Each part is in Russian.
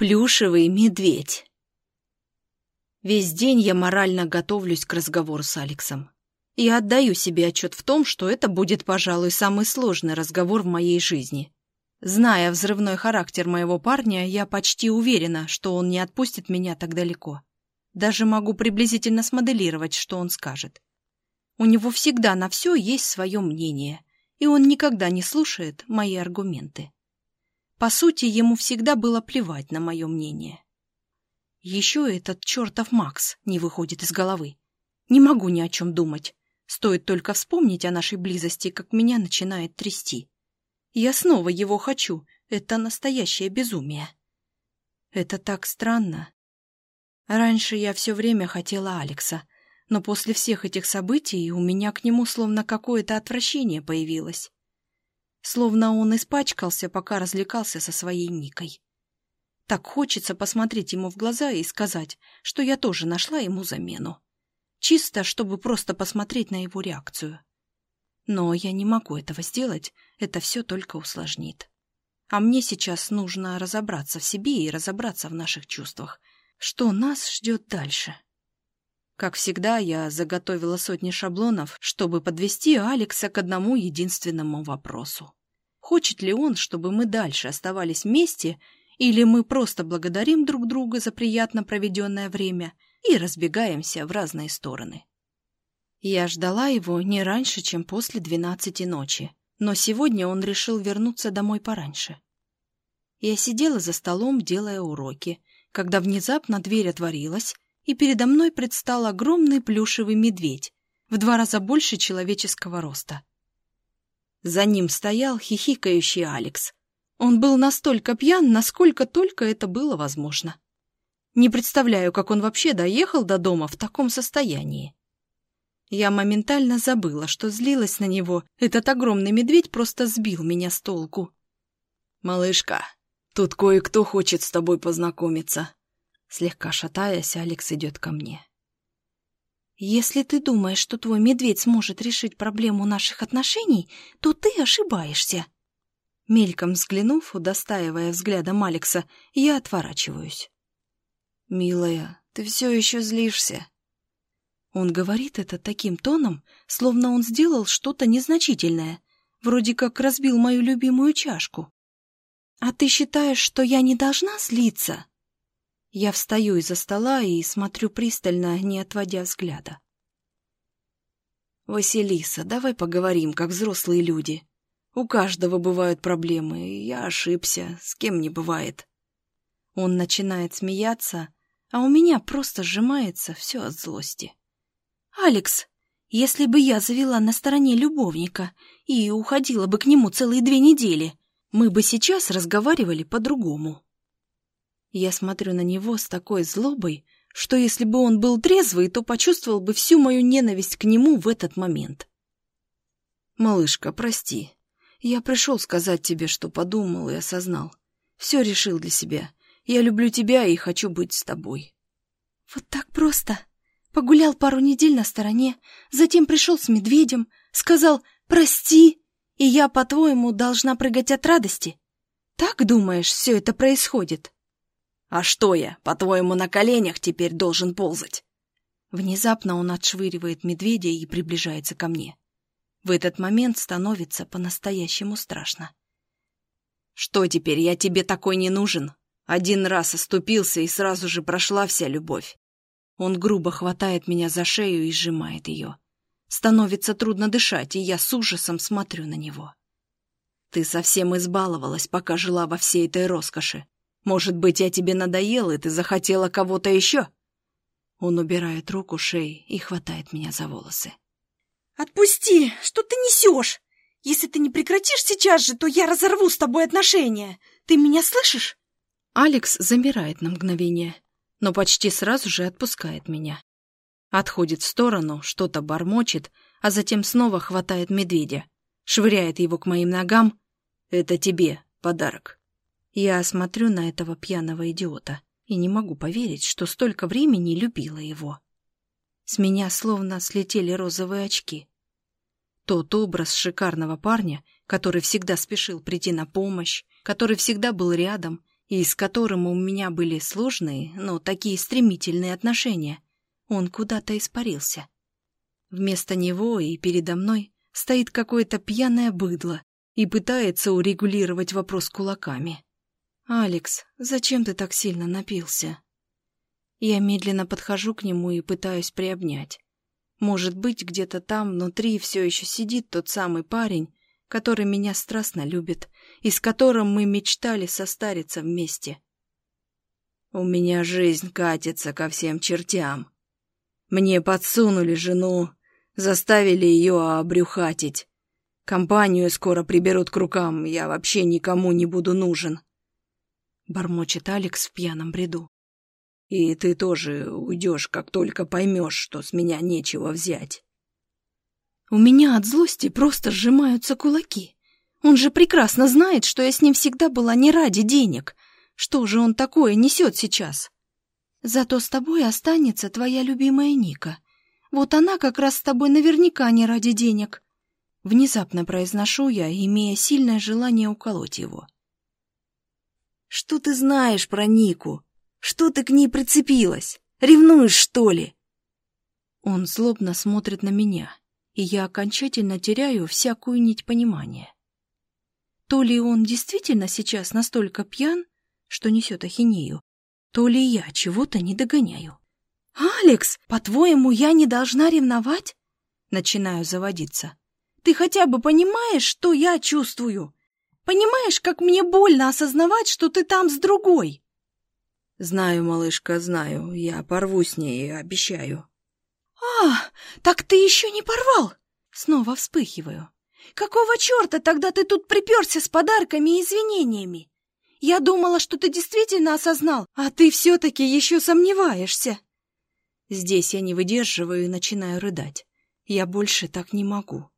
Плюшевый медведь. Весь день я морально готовлюсь к разговору с Алексом. Я отдаю себе отчет в том, что это будет, пожалуй, самый сложный разговор в моей жизни. Зная взрывной характер моего парня, я почти уверена, что он не отпустит меня так далеко. Даже могу приблизительно смоделировать, что он скажет. У него всегда на все есть свое мнение, и он никогда не слушает мои аргументы. По сути, ему всегда было плевать на мое мнение. Еще этот чертов Макс не выходит из головы. Не могу ни о чем думать. Стоит только вспомнить о нашей близости, как меня начинает трясти. Я снова его хочу. Это настоящее безумие. Это так странно. Раньше я все время хотела Алекса, но после всех этих событий у меня к нему словно какое-то отвращение появилось. Словно он испачкался, пока развлекался со своей Никой. Так хочется посмотреть ему в глаза и сказать, что я тоже нашла ему замену. Чисто, чтобы просто посмотреть на его реакцию. Но я не могу этого сделать, это все только усложнит. А мне сейчас нужно разобраться в себе и разобраться в наших чувствах. Что нас ждет дальше? Как всегда, я заготовила сотни шаблонов, чтобы подвести Алекса к одному единственному вопросу. Хочет ли он, чтобы мы дальше оставались вместе, или мы просто благодарим друг друга за приятно проведенное время и разбегаемся в разные стороны? Я ждала его не раньше, чем после двенадцати ночи, но сегодня он решил вернуться домой пораньше. Я сидела за столом, делая уроки, когда внезапно дверь отворилась, и передо мной предстал огромный плюшевый медведь, в два раза больше человеческого роста. За ним стоял хихикающий Алекс. Он был настолько пьян, насколько только это было возможно. Не представляю, как он вообще доехал до дома в таком состоянии. Я моментально забыла, что злилась на него. Этот огромный медведь просто сбил меня с толку. «Малышка, тут кое-кто хочет с тобой познакомиться», Слегка шатаясь, Алекс идет ко мне. «Если ты думаешь, что твой медведь сможет решить проблему наших отношений, то ты ошибаешься». Мельком взглянув, удостаивая взглядом Алекса, я отворачиваюсь. «Милая, ты все еще злишься». Он говорит это таким тоном, словно он сделал что-то незначительное, вроде как разбил мою любимую чашку. «А ты считаешь, что я не должна злиться?» Я встаю из-за стола и смотрю пристально, не отводя взгляда. «Василиса, давай поговорим, как взрослые люди. У каждого бывают проблемы, я ошибся, с кем не бывает». Он начинает смеяться, а у меня просто сжимается все от злости. «Алекс, если бы я завела на стороне любовника и уходила бы к нему целые две недели, мы бы сейчас разговаривали по-другому». Я смотрю на него с такой злобой, что если бы он был трезвый, то почувствовал бы всю мою ненависть к нему в этот момент. «Малышка, прости. Я пришел сказать тебе, что подумал и осознал. Все решил для себя. Я люблю тебя и хочу быть с тобой». «Вот так просто?» Погулял пару недель на стороне, затем пришел с медведем, сказал «прости», и я, по-твоему, должна прыгать от радости? Так, думаешь, все это происходит?» А что я, по-твоему, на коленях теперь должен ползать? Внезапно он отшвыривает медведя и приближается ко мне. В этот момент становится по-настоящему страшно. Что теперь, я тебе такой не нужен? Один раз оступился, и сразу же прошла вся любовь. Он грубо хватает меня за шею и сжимает ее. Становится трудно дышать, и я с ужасом смотрю на него. Ты совсем избаловалась, пока жила во всей этой роскоши. Может быть, я тебе надоел, и ты захотела кого-то еще?» Он убирает руку шеи и хватает меня за волосы. «Отпусти! Что ты несешь? Если ты не прекратишь сейчас же, то я разорву с тобой отношения. Ты меня слышишь?» Алекс замирает на мгновение, но почти сразу же отпускает меня. Отходит в сторону, что-то бормочет, а затем снова хватает медведя, швыряет его к моим ногам. «Это тебе подарок». Я смотрю на этого пьяного идиота и не могу поверить, что столько времени любила его. С меня словно слетели розовые очки. Тот образ шикарного парня, который всегда спешил прийти на помощь, который всегда был рядом и с которым у меня были сложные, но такие стремительные отношения, он куда-то испарился. Вместо него и передо мной стоит какое-то пьяное быдло и пытается урегулировать вопрос кулаками. «Алекс, зачем ты так сильно напился?» Я медленно подхожу к нему и пытаюсь приобнять. Может быть, где-то там внутри все еще сидит тот самый парень, который меня страстно любит и с которым мы мечтали состариться вместе. У меня жизнь катится ко всем чертям. Мне подсунули жену, заставили ее обрюхатить. Компанию скоро приберут к рукам, я вообще никому не буду нужен. Бормочет Алекс в пьяном бреду. И ты тоже уйдешь, как только поймешь, что с меня нечего взять. У меня от злости просто сжимаются кулаки. Он же прекрасно знает, что я с ним всегда была не ради денег. Что же он такое несет сейчас? Зато с тобой останется твоя любимая Ника. Вот она как раз с тобой наверняка не ради денег. Внезапно произношу я, имея сильное желание уколоть его. Что ты знаешь про Нику? Что ты к ней прицепилась? Ревнуешь, что ли?» Он злобно смотрит на меня, и я окончательно теряю всякую нить понимания. То ли он действительно сейчас настолько пьян, что несет ахинею, то ли я чего-то не догоняю. «Алекс, по-твоему, я не должна ревновать?» Начинаю заводиться. «Ты хотя бы понимаешь, что я чувствую? Понимаешь, как мне больно осознавать, что ты там с другой?» «Знаю, малышка, знаю. Я порву с ней, обещаю». «А, так ты еще не порвал?» Снова вспыхиваю. «Какого черта тогда ты тут приперся с подарками и извинениями? Я думала, что ты действительно осознал, а ты все-таки еще сомневаешься». Здесь я не выдерживаю и начинаю рыдать. Я больше так не могу.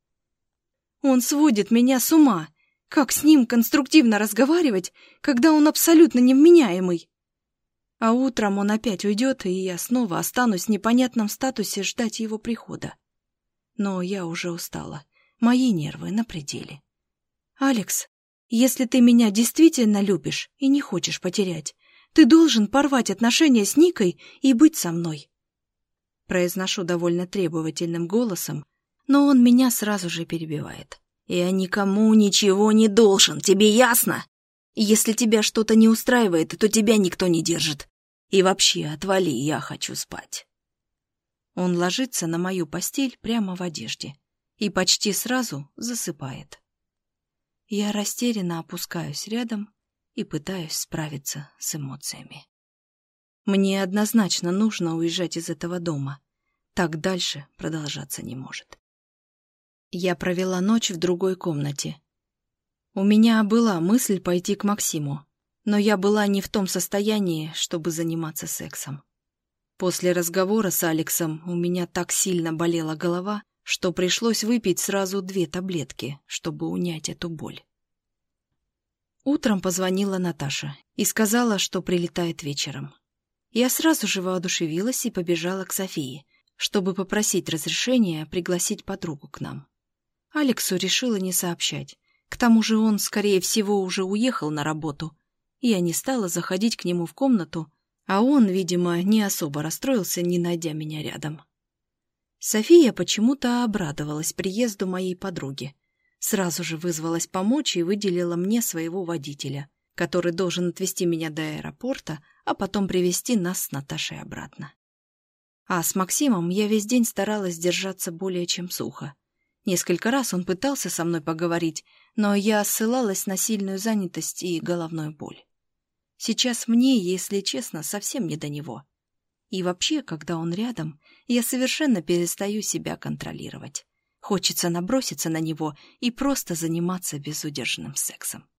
Он сводит меня с ума. Как с ним конструктивно разговаривать, когда он абсолютно невменяемый? А утром он опять уйдет, и я снова останусь в непонятном статусе ждать его прихода. Но я уже устала. Мои нервы на пределе. «Алекс, если ты меня действительно любишь и не хочешь потерять, ты должен порвать отношения с Никой и быть со мной». Произношу довольно требовательным голосом, но он меня сразу же перебивает. «Я никому ничего не должен, тебе ясно? Если тебя что-то не устраивает, то тебя никто не держит. И вообще, отвали, я хочу спать. Он ложится на мою постель прямо в одежде и почти сразу засыпает. Я растерянно опускаюсь рядом и пытаюсь справиться с эмоциями. Мне однозначно нужно уезжать из этого дома. Так дальше продолжаться не может. Я провела ночь в другой комнате. У меня была мысль пойти к Максиму, но я была не в том состоянии, чтобы заниматься сексом. После разговора с Алексом у меня так сильно болела голова, что пришлось выпить сразу две таблетки, чтобы унять эту боль. Утром позвонила Наташа и сказала, что прилетает вечером. Я сразу же воодушевилась и побежала к Софии, чтобы попросить разрешения пригласить подругу к нам. Алексу решила не сообщать. К тому же он, скорее всего, уже уехал на работу, я не стала заходить к нему в комнату, а он, видимо, не особо расстроился, не найдя меня рядом. София почему-то обрадовалась приезду моей подруги. Сразу же вызвалась помочь и выделила мне своего водителя, который должен отвезти меня до аэропорта, а потом привезти нас с Наташей обратно. А с Максимом я весь день старалась держаться более чем сухо. Несколько раз он пытался со мной поговорить, но я ссылалась на сильную занятость и головную боль. Сейчас мне, если честно, совсем не до него. И вообще, когда он рядом, я совершенно перестаю себя контролировать. Хочется наброситься на него и просто заниматься безудержным сексом.